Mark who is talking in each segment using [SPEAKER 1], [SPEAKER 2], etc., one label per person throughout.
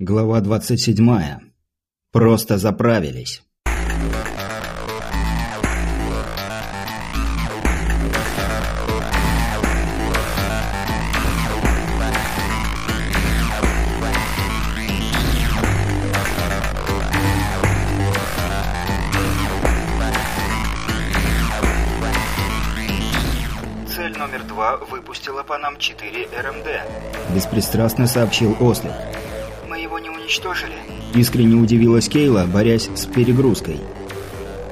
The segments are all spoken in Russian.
[SPEAKER 1] Глава 27. Просто заправились.
[SPEAKER 2] Цель номер два выпустила по нам 4 РМД.
[SPEAKER 1] Беспристрастно сообщил Ослик.
[SPEAKER 2] Мы его не уничтожили.
[SPEAKER 1] Искренне удивилась Кейла, борясь с перегрузкой.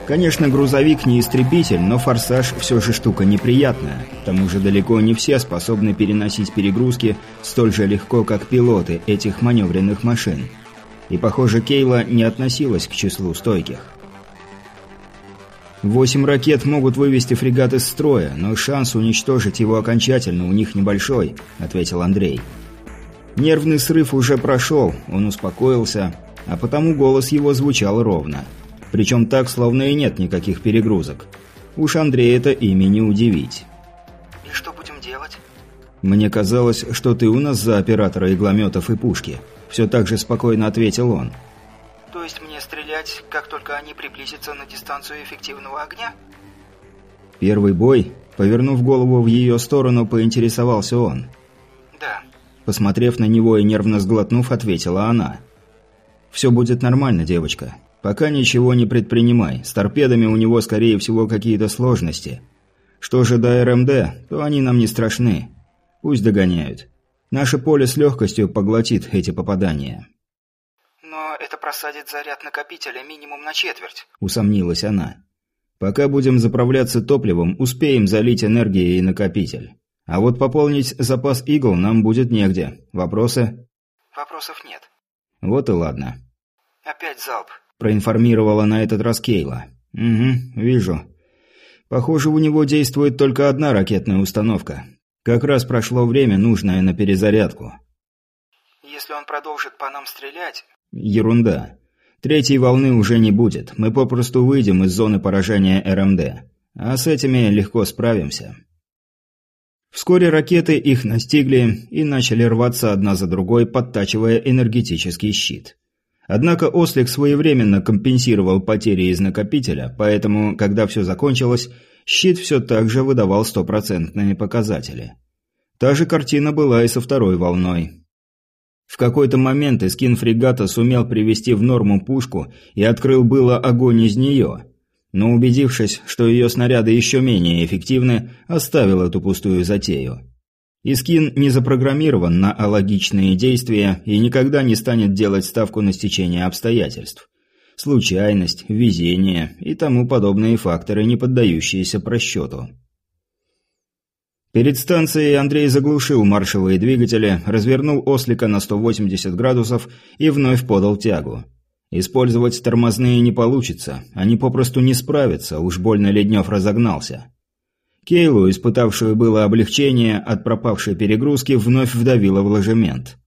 [SPEAKER 1] Конечно, грузовик не истребитель, но форсаж все же штука неприятная. К тому же далеко не все способны переносить перегрузки столь же легко, как пилоты этих маневренных машин. И, похоже, Кейла не относилась к числу стойких. Восемь ракет могут вывести фрегат из строя, но шанс уничтожить его окончательно у них небольшой, ответил Андрей. Нервный срыв уже прошел, он успокоился, а потому голос его звучал ровно. Причем так, словно и нет никаких перегрузок. Уж Андрея это ими не удивить.
[SPEAKER 2] И что будем делать?
[SPEAKER 1] «Мне казалось, что ты у нас за оператора иглометов и пушки», – все так же спокойно ответил он.
[SPEAKER 2] То есть мне стрелять, как только они приблизятся на дистанцию эффективного огня?
[SPEAKER 1] Первый бой, повернув голову в ее сторону, поинтересовался он.
[SPEAKER 2] Да.
[SPEAKER 1] Посмотрев на него и нервно сглотнув, ответила она. «Все будет нормально, девочка. Пока ничего не предпринимай. С торпедами у него, скорее всего, какие-то сложности. Что же до РМД, то они нам не страшны. Пусть догоняют. Наше поле с легкостью поглотит эти попадания».
[SPEAKER 2] Но это просадит заряд накопителя минимум на четверть.
[SPEAKER 1] Усомнилась она. «Пока будем заправляться топливом, успеем залить энергией и накопитель. А вот пополнить запас игл нам будет негде. Вопросы?»
[SPEAKER 2] Вопросов нет.
[SPEAKER 1] «Вот и ладно».
[SPEAKER 2] Опять залп.
[SPEAKER 1] проинформировала на этот раз Кейла. «Угу, вижу. Похоже, у него действует только одна ракетная установка. Как раз прошло время, нужное на перезарядку».
[SPEAKER 2] Если он продолжит по нам стрелять...
[SPEAKER 1] Ерунда. Третьей волны уже не будет. Мы попросту выйдем из зоны поражения РМД. А с этими легко справимся. Вскоре ракеты их настигли и начали рваться одна за другой, подтачивая энергетический щит. Однако Ослик своевременно компенсировал потери из накопителя, поэтому, когда все закончилось, щит все так же выдавал стопроцентные показатели. Та же картина была и со второй волной. В какой-то момент эскин фрегата сумел привести в норму пушку и открыл было огонь из нее, но убедившись, что ее снаряды еще менее эффективны, оставил эту пустую затею. Искин не запрограммирован на алогичные действия и никогда не станет делать ставку на стечение обстоятельств. Случайность, везение и тому подобные факторы, не поддающиеся просчету. Перед станцией Андрей заглушил маршевые двигатели, развернул ослика на 180 градусов и вновь подал тягу. Использовать тормозные не получится, они попросту не справятся, уж больно Леднев разогнался. Кейлу, испытавшую было облегчение от пропавшей перегрузки, вновь вдавило в ложемент.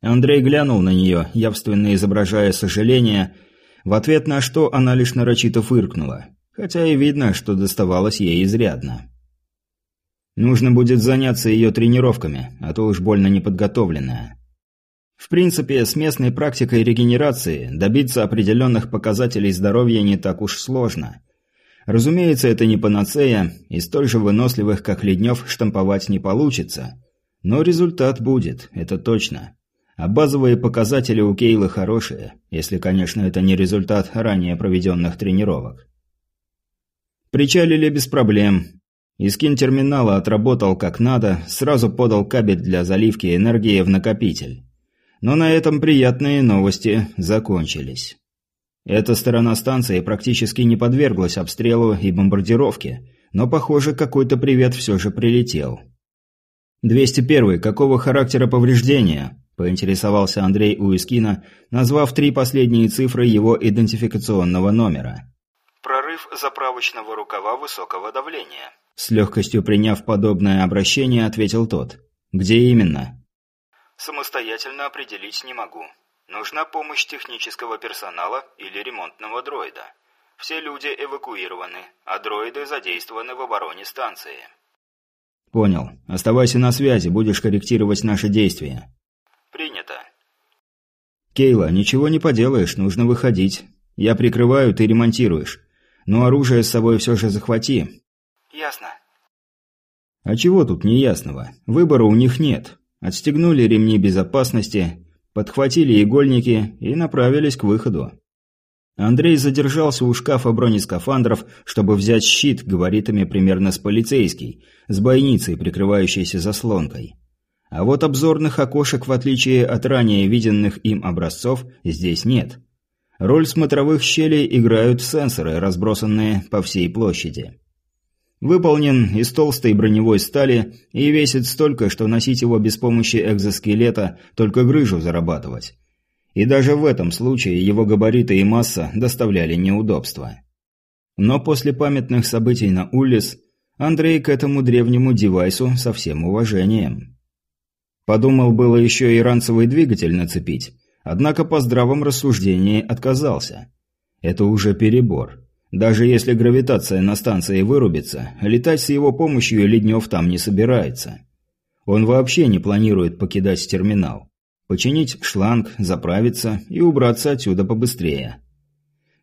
[SPEAKER 1] Андрей глянул на нее, явственно изображая сожаление, в ответ на что она лишь нарочито фыркнула, хотя и видно, что доставалось ей изрядно. Нужно будет заняться ее тренировками, а то уж больно неподготовленная. В принципе, с местной практикой регенерации добиться определенных показателей здоровья не так уж сложно. Разумеется, это не панацея, и столь же выносливых, как Леднев, штамповать не получится. Но результат будет, это точно. А базовые показатели у Кейлы хорошие, если, конечно, это не результат ранее проведенных тренировок. Причалили без проблем, Искин терминала отработал как надо, сразу подал кабель для заливки энергии в накопитель. Но на этом приятные новости закончились. Эта сторона станции практически не подверглась обстрелу и бомбардировке, но, похоже, какой-то привет все же прилетел. «201. Какого характера повреждения?» – поинтересовался Андрей у Искина, назвав три последние цифры его идентификационного номера.
[SPEAKER 2] Прорыв заправочного рукава высокого давления.
[SPEAKER 1] С легкостью приняв подобное обращение, ответил тот. «Где именно?»
[SPEAKER 2] Самостоятельно определить не могу. Нужна помощь технического персонала или ремонтного дроида. Все люди эвакуированы, а дроиды задействованы в обороне станции.
[SPEAKER 1] «Понял. Оставайся на связи, будешь корректировать наши действия».
[SPEAKER 2] Принято.
[SPEAKER 1] «Кейла, ничего не поделаешь, нужно выходить. Я прикрываю, ты ремонтируешь. Но оружие с собой все же захвати».
[SPEAKER 2] «Ясно».
[SPEAKER 1] А чего тут неясного? Выбора у них нет. Отстегнули ремни безопасности, подхватили игольники и направились к выходу. Андрей задержался у шкафа бронескафандров, чтобы взять щит габаритами примерно с полицейский, с бойницей, прикрывающейся заслонкой. А вот обзорных окошек, в отличие от ранее виденных им образцов, здесь нет. Роль смотровых щелей играют сенсоры, разбросанные по всей площади. Выполнен из толстой броневой стали и весит столько, что носить его без помощи экзоскелета только грыжу зарабатывать. И даже в этом случае его габариты и масса доставляли неудобства. Но после памятных событий на Уллис Андрей к этому древнему девайсу со всем уважением. Подумал было еще и ранцевый двигатель нацепить, однако по здравом рассуждении отказался. Это уже перебор. Даже если гравитация на станции вырубится, летать с его помощью Леднев там не собирается. Он вообще не планирует покидать терминал. Починить шланг, заправиться и убраться отсюда побыстрее.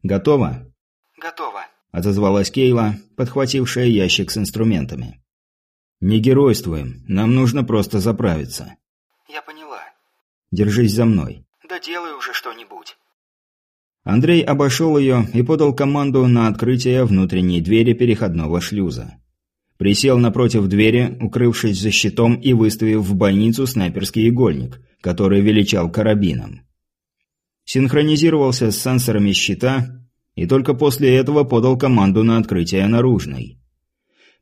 [SPEAKER 1] «Готово?»
[SPEAKER 2] «Готово», –
[SPEAKER 1] отозвалась Кейла, подхватившая ящик с инструментами. «Не геройствуем, нам нужно просто заправиться».
[SPEAKER 2] «Я поняла».
[SPEAKER 1] «Держись за мной».
[SPEAKER 2] «Да делай уже что-нибудь».
[SPEAKER 1] Андрей обошел ее и подал команду на открытие внутренней двери переходного шлюза. Присел напротив двери, укрывшись за щитом и выставив в бойницу снайперский игольник, который величал карабином. Синхронизировался с сенсорами щита и только после этого подал команду на открытие наружной.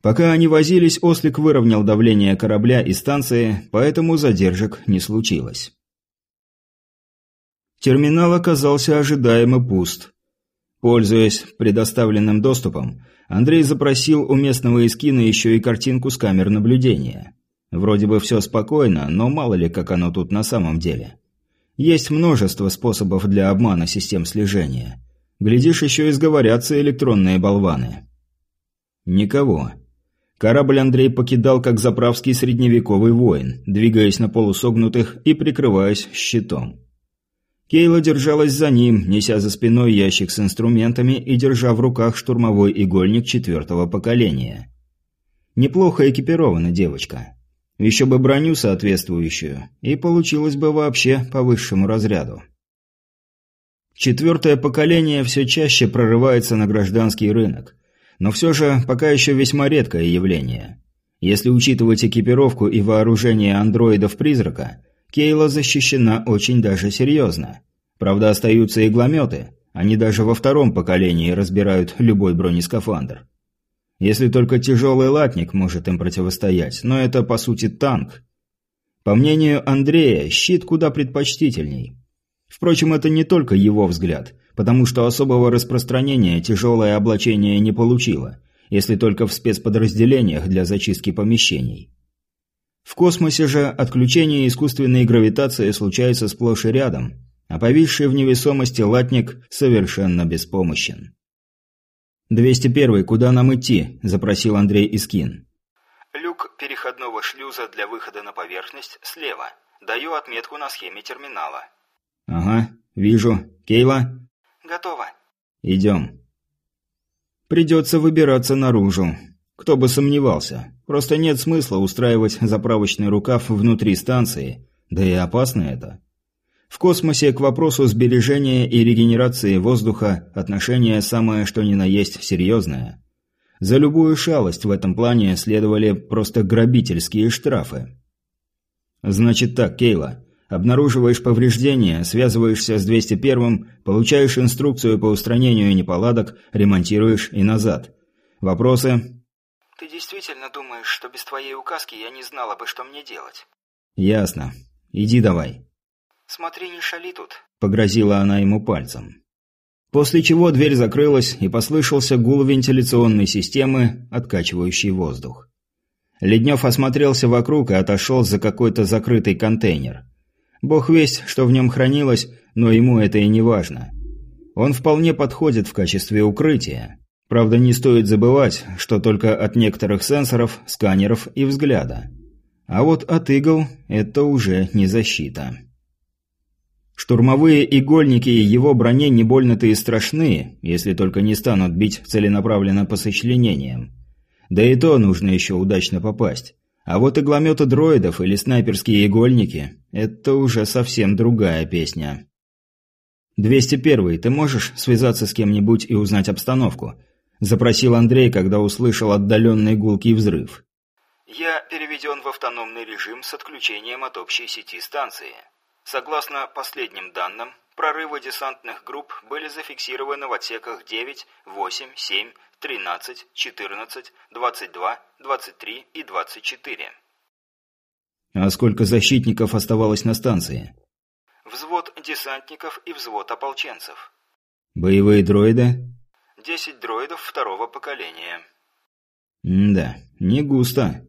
[SPEAKER 1] Пока они возились, Ослик выровнял давление корабля и станции, поэтому задержек не случилось. Терминал оказался ожидаемо пуст. Пользуясь предоставленным доступом, Андрей запросил у местного эскина еще и картинку с камер наблюдения. Вроде бы все спокойно, но мало ли как оно тут на самом деле. Есть множество способов для обмана систем слежения. Глядишь, еще и сговорятся электронные болваны. Никого. Корабль Андрей покидал как заправский средневековый воин, двигаясь на полусогнутых и прикрываясь щитом. Кейла держалась за ним, неся за спиной ящик с инструментами и держа в руках штурмовой игольник четвертого поколения. Неплохо экипирована девочка. Еще бы броню соответствующую, и получилось бы вообще по высшему разряду. Четвертое поколение все чаще прорывается на гражданский рынок, но все же пока еще весьма редкое явление. Если учитывать экипировку и вооружение андроидов-призрака – Кейла защищена очень даже серьезно. Правда, остаются иглометы. Они даже во втором поколении разбирают любой бронескафандр. Если только тяжелый латник может им противостоять, но это по сути танк. По мнению Андрея, щит куда предпочтительней. Впрочем, это не только его взгляд, потому что особого распространения тяжелое облачение не получило, если только в спецподразделениях для зачистки помещений. В космосе же отключение искусственной гравитации случается сплошь и рядом, а повисший в невесомости латник совершенно беспомощен. «201, куда нам идти?» – запросил Андрей Искин.
[SPEAKER 2] «Люк переходного шлюза для выхода на поверхность слева. Даю отметку на схеме терминала».
[SPEAKER 1] «Ага, вижу. Кейла?»
[SPEAKER 2] «Готово».
[SPEAKER 1] «Идем». «Придется выбираться наружу. Кто бы сомневался. Просто нет смысла устраивать заправочный рукав внутри станции, да и опасно это. В космосе к вопросу сбережения и регенерации воздуха отношение самое что ни на есть серьезное. За любую шалость в этом плане следовали просто грабительские штрафы. Значит так, Кейла, обнаруживаешь повреждения, связываешься с 201-м, получаешь инструкцию по устранению неполадок, ремонтируешь и назад. Вопросы?
[SPEAKER 2] «Ты действительно думаешь, что без твоей указки я не знала бы, что мне делать?»
[SPEAKER 1] «Ясно. Иди давай».
[SPEAKER 2] «Смотри, не шали тут», —
[SPEAKER 1] погрозила она ему пальцем. После чего дверь закрылась, и послышался гул вентиляционной системы, откачивающий воздух. Леднев осмотрелся вокруг и отошел за какой-то закрытый контейнер. Бог весть, что в нем хранилось, но ему это и не важно. Он вполне подходит в качестве укрытия. Правда, не стоит забывать, что только от некоторых сенсоров, сканеров и взгляда. А вот от игл это уже не защита. Штурмовые игольники его броне не больно-то и страшны, если только не станут бить целенаправленно по сочленениям. Да и то нужно еще удачно попасть. А вот иглометы дроидов или снайперские игольники – это уже совсем другая песня. 201 ты можешь связаться с кем-нибудь и узнать обстановку?» – запросил Андрей, когда услышал отдаленный гулкий взрыв.
[SPEAKER 2] «Я переведен в автономный режим с отключением от общей сети станции. Согласно последним данным, прорывы десантных групп были зафиксированы в отсеках 9, 8, 7, 13, 14, 22, 23 и 24.
[SPEAKER 1] А сколько защитников оставалось на станции?
[SPEAKER 2] Взвод десантников и взвод ополченцев.
[SPEAKER 1] Боевые дроиды?
[SPEAKER 2] Десять дроидов второго поколения.
[SPEAKER 1] М да, не густо.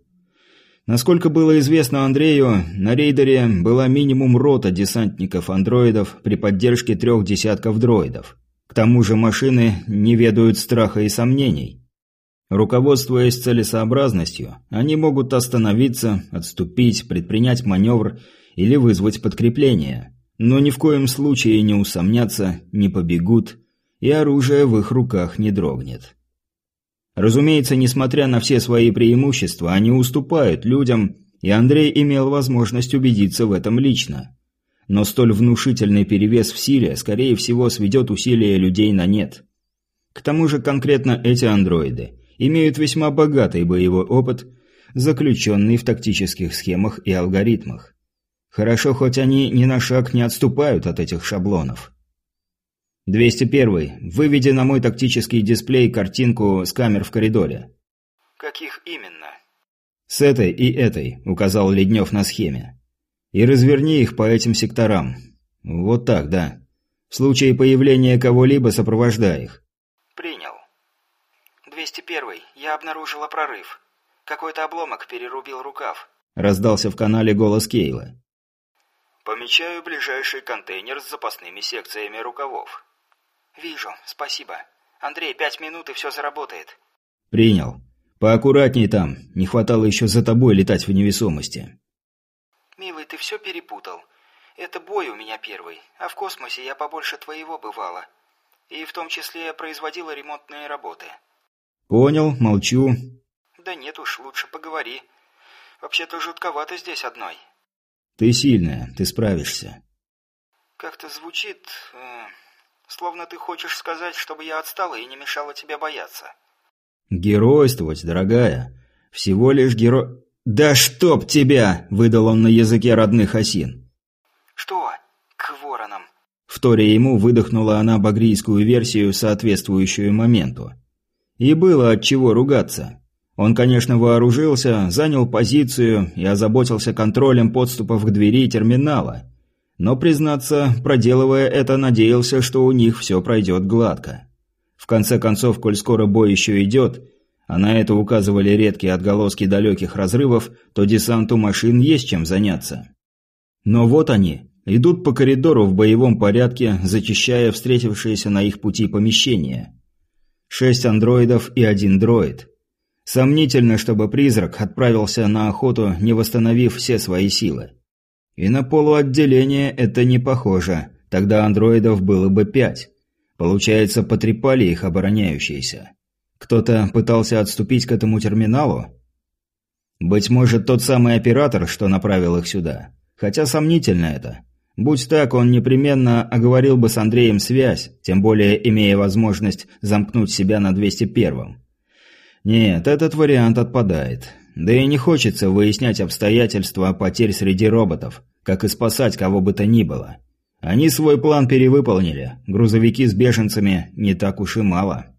[SPEAKER 1] Насколько было известно Андрею, на рейдере была минимум рота десантников-андроидов при поддержке трех десятков дроидов. К тому же машины не ведают страха и сомнений. Руководствуясь целесообразностью, они могут остановиться, отступить, предпринять маневр или вызвать подкрепление. Но ни в коем случае не усомнятся, не побегут, и оружие в их руках не дрогнет. Разумеется, несмотря на все свои преимущества, они уступают людям, и Андрей имел возможность убедиться в этом лично. Но столь внушительный перевес в силе, скорее всего, сведет усилия людей на нет. К тому же конкретно эти андроиды имеют весьма богатый боевой опыт, заключенный в тактических схемах и алгоритмах. Хорошо, хоть они ни на шаг не отступают от этих шаблонов. 201. Выведи на мой тактический дисплей картинку с камер в коридоре.
[SPEAKER 2] Каких именно?
[SPEAKER 1] С этой и этой, указал Леднев на схеме. И разверни их по этим секторам. Вот так, да. В случае появления кого-либо сопровождай их.
[SPEAKER 2] Принял. 201. Я обнаружила прорыв. Какой-то обломок перерубил рукав.
[SPEAKER 1] Раздался в канале голос Кейла.
[SPEAKER 2] Помечаю ближайший контейнер с запасными секциями рукавов. «Вижу, спасибо. Андрей, пять минут и все заработает».
[SPEAKER 1] «Принял. Поаккуратней там. Не хватало еще за тобой летать в невесомости».
[SPEAKER 2] «Милый, ты все перепутал. Это бой у меня первый, а в космосе я побольше твоего бывала. И в том числе производила ремонтные работы».
[SPEAKER 1] «Понял, молчу».
[SPEAKER 2] «Да нет уж, лучше поговори. Вообще-то жутковато здесь одной».
[SPEAKER 1] «Ты сильная, ты справишься».
[SPEAKER 2] «Как-то звучит... Э, Словно ты хочешь сказать, чтобы я отстала и не мешала тебе бояться.
[SPEAKER 1] Геройствовать, дорогая. Всего лишь геро... «Да чтоб тебя!» – выдал он на языке родных осин.
[SPEAKER 2] «Что? К воронам?»
[SPEAKER 1] Вторя ему выдохнула она багрийскую версию, соответствующую моменту. И было от чего ругаться. Он, конечно, вооружился, занял позицию и озаботился контролем подступов к двери терминала. Но, признаться, проделывая это, надеялся, что у них все пройдет гладко. В конце концов, коль скоро бой еще идет, а на это указывали редкие отголоски далеких разрывов, то десанту машин есть чем заняться. Но вот они, идут по коридору в боевом порядке, зачищая встретившиеся на их пути помещения. Шесть андроидов и один дроид. Сомнительно, чтобы призрак отправился на охоту, не восстановив все свои силы. И на полуотделение это не похоже. Тогда андроидов было бы пять. Получается, потрепали их обороняющиеся. Кто-то пытался отступить к этому терминалу? Быть может, тот самый оператор, что направил их сюда. Хотя сомнительно это. Будь так, он непременно оговорил бы с Андреем связь, тем более имея возможность замкнуть себя на 201-м. Нет, этот вариант отпадает. Да и не хочется выяснять обстоятельства потерь среди роботов как и спасать кого бы то ни было. Они свой план перевыполнили. Грузовики с беженцами не так уж и мало.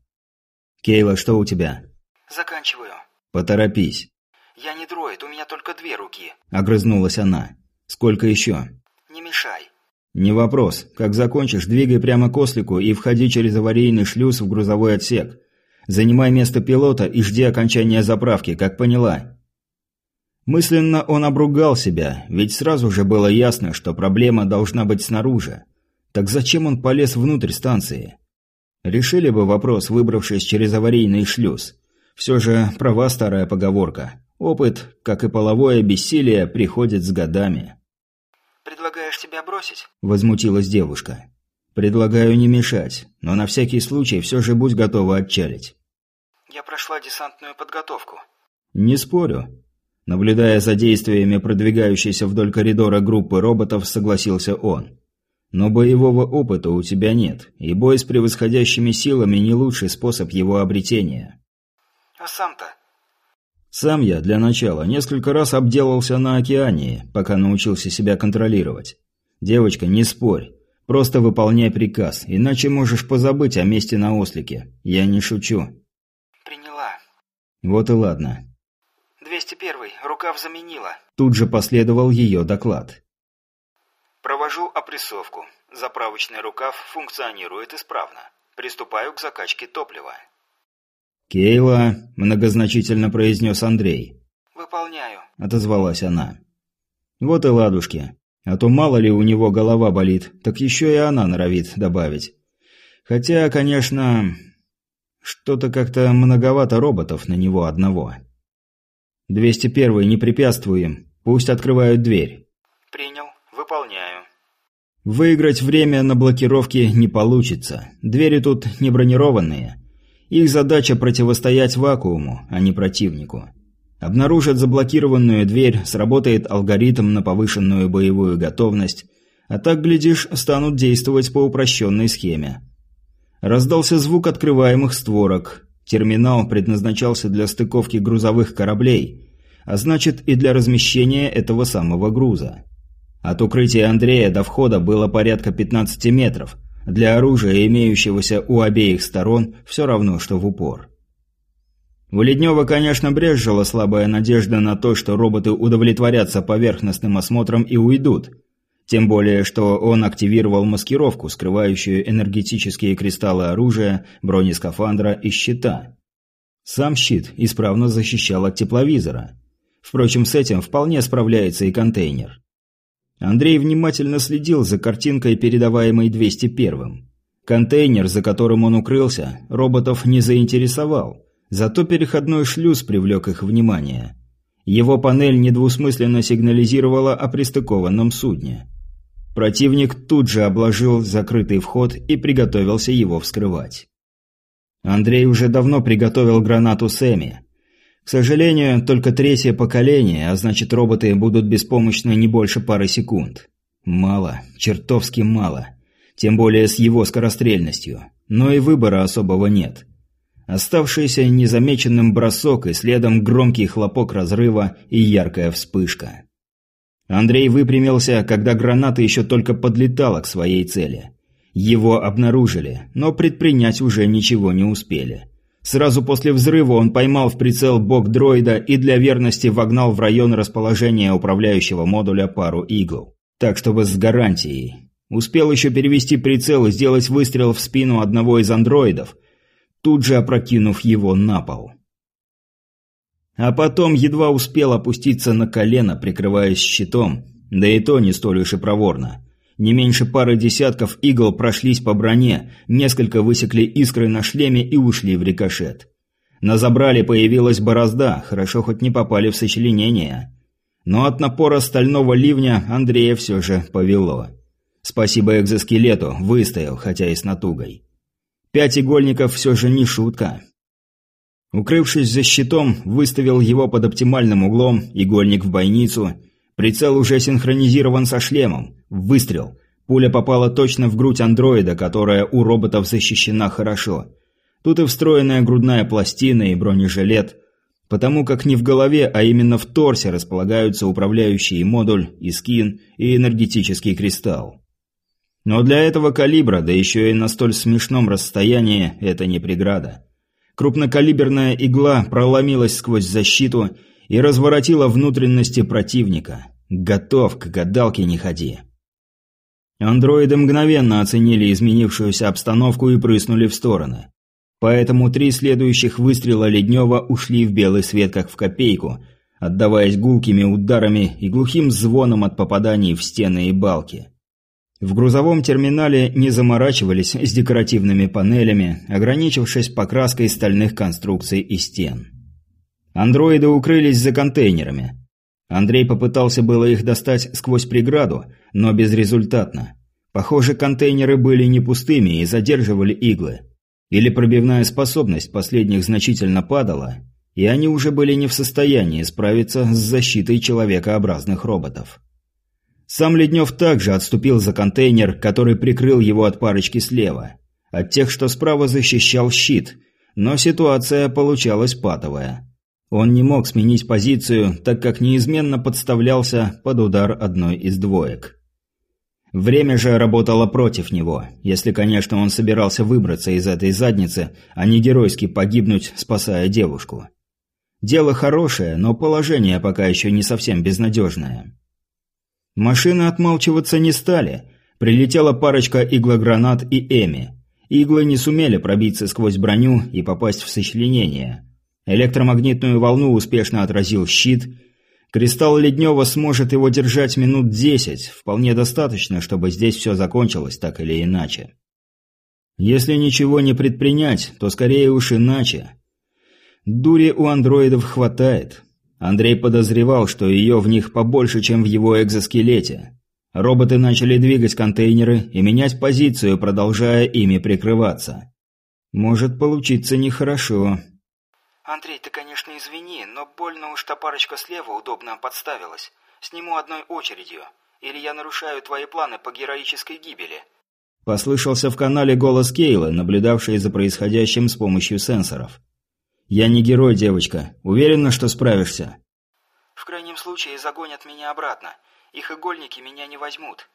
[SPEAKER 1] Кейла, что у тебя?
[SPEAKER 2] Заканчиваю.
[SPEAKER 1] Поторопись.
[SPEAKER 2] Я не дроид, у меня только две руки.
[SPEAKER 1] Огрызнулась она. Сколько еще?
[SPEAKER 2] Не мешай.
[SPEAKER 1] Не вопрос. Как закончишь, двигай прямо к ослику и входи через аварийный шлюз в грузовой отсек. Занимай место пилота и жди окончания заправки, как поняла. Мысленно он обругал себя, ведь сразу же было ясно, что проблема должна быть снаружи. Так зачем он полез внутрь станции? Решили бы вопрос, выбравшись через аварийный шлюз. Все же права старая поговорка. Опыт, как и половое бессилие, приходит с годами.
[SPEAKER 2] «Предлагаешь тебя бросить?»
[SPEAKER 1] – возмутилась девушка. «Предлагаю не мешать, но на всякий случай все же будь готова отчалить».
[SPEAKER 2] «Я прошла десантную подготовку».
[SPEAKER 1] «Не спорю». Наблюдая за действиями продвигающейся вдоль коридора группы роботов, согласился он. «Но боевого опыта у тебя нет, и бой с превосходящими силами не лучший способ его обретения».
[SPEAKER 2] «А сам-то?»
[SPEAKER 1] «Сам я, для начала, несколько раз обделался на океане, пока научился себя контролировать. Девочка, не спорь. Просто выполняй приказ, иначе можешь позабыть о месте на ослике. Я не шучу».
[SPEAKER 2] «Приняла».
[SPEAKER 1] «Вот и ладно».
[SPEAKER 2] «201. Рукав заменила».
[SPEAKER 1] Тут же последовал ее доклад.
[SPEAKER 2] «Провожу опрессовку. Заправочный рукав функционирует исправно. Приступаю к закачке топлива».
[SPEAKER 1] «Кейла», – многозначительно произнес Андрей.
[SPEAKER 2] «Выполняю», –
[SPEAKER 1] отозвалась она. «Вот и ладушки. А то мало ли у него голова болит, так еще и она норовит добавить. Хотя, конечно, что-то как-то многовато роботов на него одного. 201 не препятствуем, пусть открывают дверь.
[SPEAKER 2] Принял, выполняю.
[SPEAKER 1] Выиграть время на блокировке не получится. Двери тут не бронированные. Их задача противостоять вакууму, а не противнику. Обнаружат заблокированную дверь, сработает алгоритм на повышенную боевую готовность, а так, глядишь, станут действовать по упрощенной схеме. Раздался звук открываемых створок. Терминал предназначался для стыковки грузовых кораблей, а значит и для размещения этого самого груза. От укрытия Андрея до входа было порядка 15 метров. Для оружия, имеющегося у обеих сторон, все равно, что в упор. У Леднева, конечно, брезжила слабая надежда на то, что роботы удовлетворятся поверхностным осмотром и уйдут. Тем более, что он активировал маскировку, скрывающую энергетические кристаллы оружия, бронескафандра и щита. Сам щит исправно защищал от тепловизора. Впрочем, с этим вполне справляется и контейнер. Андрей внимательно следил за картинкой, передаваемой 201-м. Контейнер, за которым он укрылся, роботов не заинтересовал – Зато переходной шлюз привлек их внимание. Его панель недвусмысленно сигнализировала о пристыкованном судне. Противник тут же обложил закрытый вход и приготовился его вскрывать. Андрей уже давно приготовил гранату Сэмми. К сожалению, только третье поколение, а значит роботы будут беспомощны не больше пары секунд. Мало, чертовски мало. Тем более с его скорострельностью. Но и выбора особого нет. Оставшийся незамеченным бросок и следом громкий хлопок разрыва и яркая вспышка. Андрей выпрямился, когда граната еще только подлетала к своей цели. Его обнаружили, но предпринять уже ничего не успели. Сразу после взрыва он поймал в прицел бок дроида и для верности вогнал в район расположения управляющего модуля пару игл. Так, чтобы с гарантией. Успел еще перевести прицел и сделать выстрел в спину одного из андроидов, тут же опрокинув его на пол. А потом едва успел опуститься на колено, прикрываясь щитом, да и то не столь уж и проворно. Не меньше пары десятков игл прошлись по броне, несколько высекли искры на шлеме и ушли в рикошет. На забрале появилась борозда, хорошо хоть не попали в сочленение. Но от напора стального ливня Андрея все же повело. Спасибо экзоскелету, выстоял, хотя и с натугой. Пять игольников все же не шутка. Укрывшись за щитом, выставил его под оптимальным углом, игольник в бойницу. Прицел уже синхронизирован со шлемом. Выстрел. Пуля попала точно в грудь андроида, которая у роботов защищена хорошо. Тут и встроенная грудная пластина, и бронежилет. Потому как не в голове, а именно в торсе располагаются управляющий модуль, и скин, и энергетический кристалл. Но для этого калибра, да еще и на столь смешном расстоянии, это не преграда. Крупнокалиберная игла проломилась сквозь защиту и разворотила внутренности противника. Готов, к гадалке не ходи. Андроиды мгновенно оценили изменившуюся обстановку и прыснули в стороны. Поэтому три следующих выстрела Леднева ушли в белый свет как в копейку, отдаваясь гулкими ударами и глухим звоном от попаданий в стены и балки. В грузовом терминале не заморачивались с декоративными панелями, ограничившись покраской стальных конструкций и стен. Андроиды укрылись за контейнерами. Андрей попытался было их достать сквозь преграду, но безрезультатно. Похоже, контейнеры были не пустыми и задерживали иглы. Или пробивная способность последних значительно падала, и они уже были не в состоянии справиться с защитой человекообразных роботов. Сам Леднев также отступил за контейнер, который прикрыл его от парочки слева. От тех, что справа защищал щит, но ситуация получалась патовая. Он не мог сменить позицию, так как неизменно подставлялся под удар одной из двоек. Время же работало против него, если, конечно, он собирался выбраться из этой задницы, а не геройски погибнуть, спасая девушку. Дело хорошее, но положение пока еще не совсем безнадежное. Машины отмалчиваться не стали. Прилетела парочка иглогранат и Эми. Иглы не сумели пробиться сквозь броню и попасть в сочленение. Электромагнитную волну успешно отразил щит. Кристалл Леднева сможет его держать минут десять. Вполне достаточно, чтобы здесь все закончилось так или иначе. Если ничего не предпринять, то скорее уж иначе. Дури у андроидов хватает. Андрей подозревал, что ее в них побольше, чем в его экзоскелете. Роботы начали двигать контейнеры и менять позицию, продолжая ими прикрываться. Может получиться нехорошо.
[SPEAKER 2] «Андрей, ты, конечно, извини, но больно уж та парочка слева удобно подставилась. Сниму одной очередью. Или я нарушаю твои планы по героической гибели?»
[SPEAKER 1] Послышался в канале голос Кейла, наблюдавший за происходящим с помощью сенсоров. «Я не герой, девочка. Уверена, что справишься?»
[SPEAKER 2] «В крайнем случае загонят меня обратно. Их игольники меня не возьмут».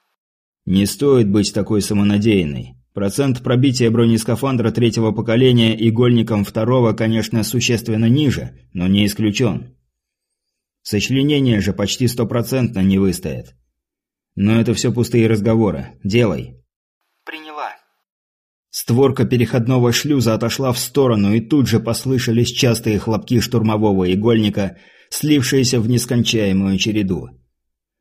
[SPEAKER 1] «Не стоит быть такой самонадеянной. Процент пробития бронескафандра третьего поколения игольником второго, конечно, существенно ниже, но не исключен. Сочленение же почти стопроцентно не выстоит. Но это все пустые разговоры. Делай. Створка переходного шлюза отошла в сторону, и тут же послышались частые хлопки штурмового игольника, слившиеся в нескончаемую череду.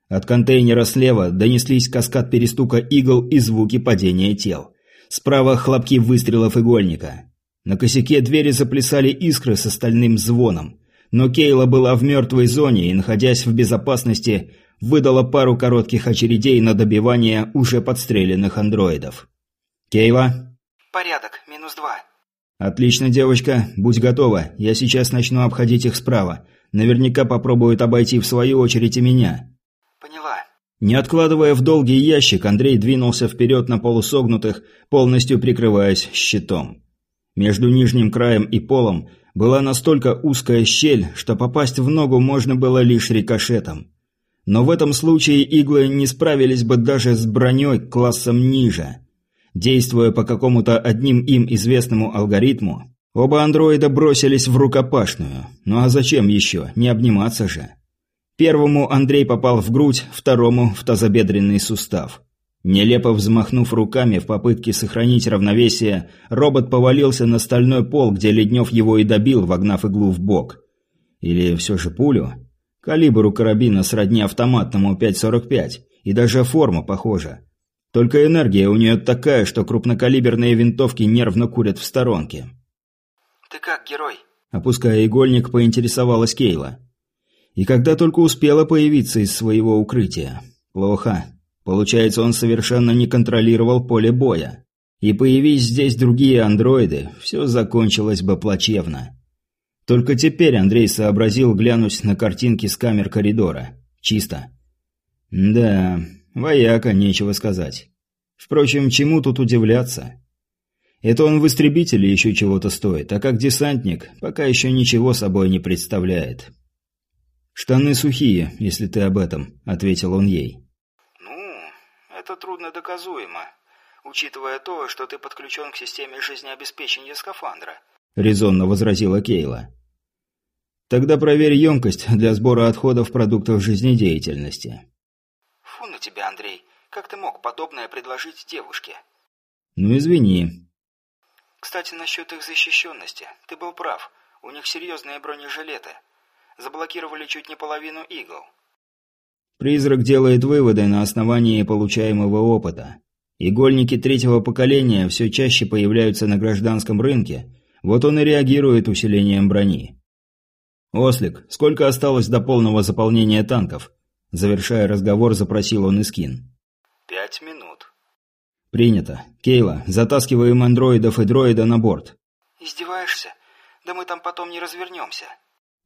[SPEAKER 1] От контейнера слева донеслись каскад перестука игл и звуки падения тел. Справа хлопки выстрелов игольника. На косяке двери заплясали искры с остальным звоном. Но Кейла была в мертвой зоне и, находясь в безопасности, выдала пару коротких очередей на добивание уже подстреленных андроидов. «Кейла?»
[SPEAKER 2] «Порядок, минус два».
[SPEAKER 1] «Отлично, девочка, будь готова. Я сейчас начну обходить их справа. Наверняка попробуют обойти в свою очередь и меня».
[SPEAKER 2] «Поняла».
[SPEAKER 1] Не откладывая в долгий ящик, Андрей двинулся вперед на полусогнутых, полностью прикрываясь щитом. Между нижним краем и полом была настолько узкая щель, что попасть в ногу можно было лишь рикошетом. Но в этом случае иглы не справились бы даже с броней классом ниже. Действуя по какому-то одним им известному алгоритму, оба андроида бросились в рукопашную. Ну а зачем еще? Не обниматься же. Первому Андрей попал в грудь, второму – в тазобедренный сустав. Нелепо взмахнув руками в попытке сохранить равновесие, робот повалился на стальной пол, где Леднев его и добил, вогнав иглу в бок. Или все же пулю? Калибр у карабина сродни автоматному 5.45, и даже форма похожа. Только энергия у нее такая, что крупнокалиберные винтовки нервно курят в сторонке.
[SPEAKER 2] «Ты как, герой?»
[SPEAKER 1] Опуская игольник, поинтересовалась Кейла. И когда только успела появиться из своего укрытия. Плохо. Получается, он совершенно не контролировал поле боя. И появись здесь другие андроиды, все закончилось бы плачевно. Только теперь Андрей сообразил глянуть на картинки с камер коридора. Чисто. Да, вояка, нечего сказать. Впрочем, чему тут удивляться? Это он в истребителе еще чего-то стоит, а как десантник пока еще ничего собой не представляет. «Штаны сухие, если ты об этом», — ответил он ей.
[SPEAKER 2] «Ну, это трудно доказуемо, учитывая то, что ты подключен к системе жизнеобеспечения скафандра», —
[SPEAKER 1] резонно возразила Кейла. «Тогда проверь емкость для сбора отходов продуктов жизнедеятельности».
[SPEAKER 2] «Фу на тебя, Андрей, как ты мог подобное предложить девушке?»
[SPEAKER 1] «Ну, извини».
[SPEAKER 2] «Кстати, насчет их защищенности, ты был прав, у них серьезные бронежилеты» заблокировали чуть не половину игл.
[SPEAKER 1] Призрак делает выводы на основании получаемого опыта. Игольники третьего поколения все чаще появляются на гражданском рынке, вот он и реагирует усилением брони. «Ослик, сколько осталось до полного заполнения танков?» Завершая разговор, запросил он Искин.
[SPEAKER 2] «Пять минут».
[SPEAKER 1] «Принято. Кейла, затаскиваем андроидов и дроида на борт».
[SPEAKER 2] «Издеваешься? Да мы там потом не развернемся».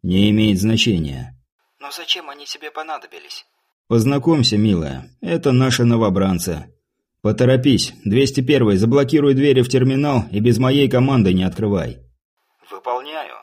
[SPEAKER 1] «Не имеет значения».
[SPEAKER 2] «Но зачем они тебе понадобились?»
[SPEAKER 1] «Познакомься, милая. Это наши новобранцы. Поторопись. 201 заблокируй двери в терминал и без моей команды не открывай».
[SPEAKER 2] «Выполняю».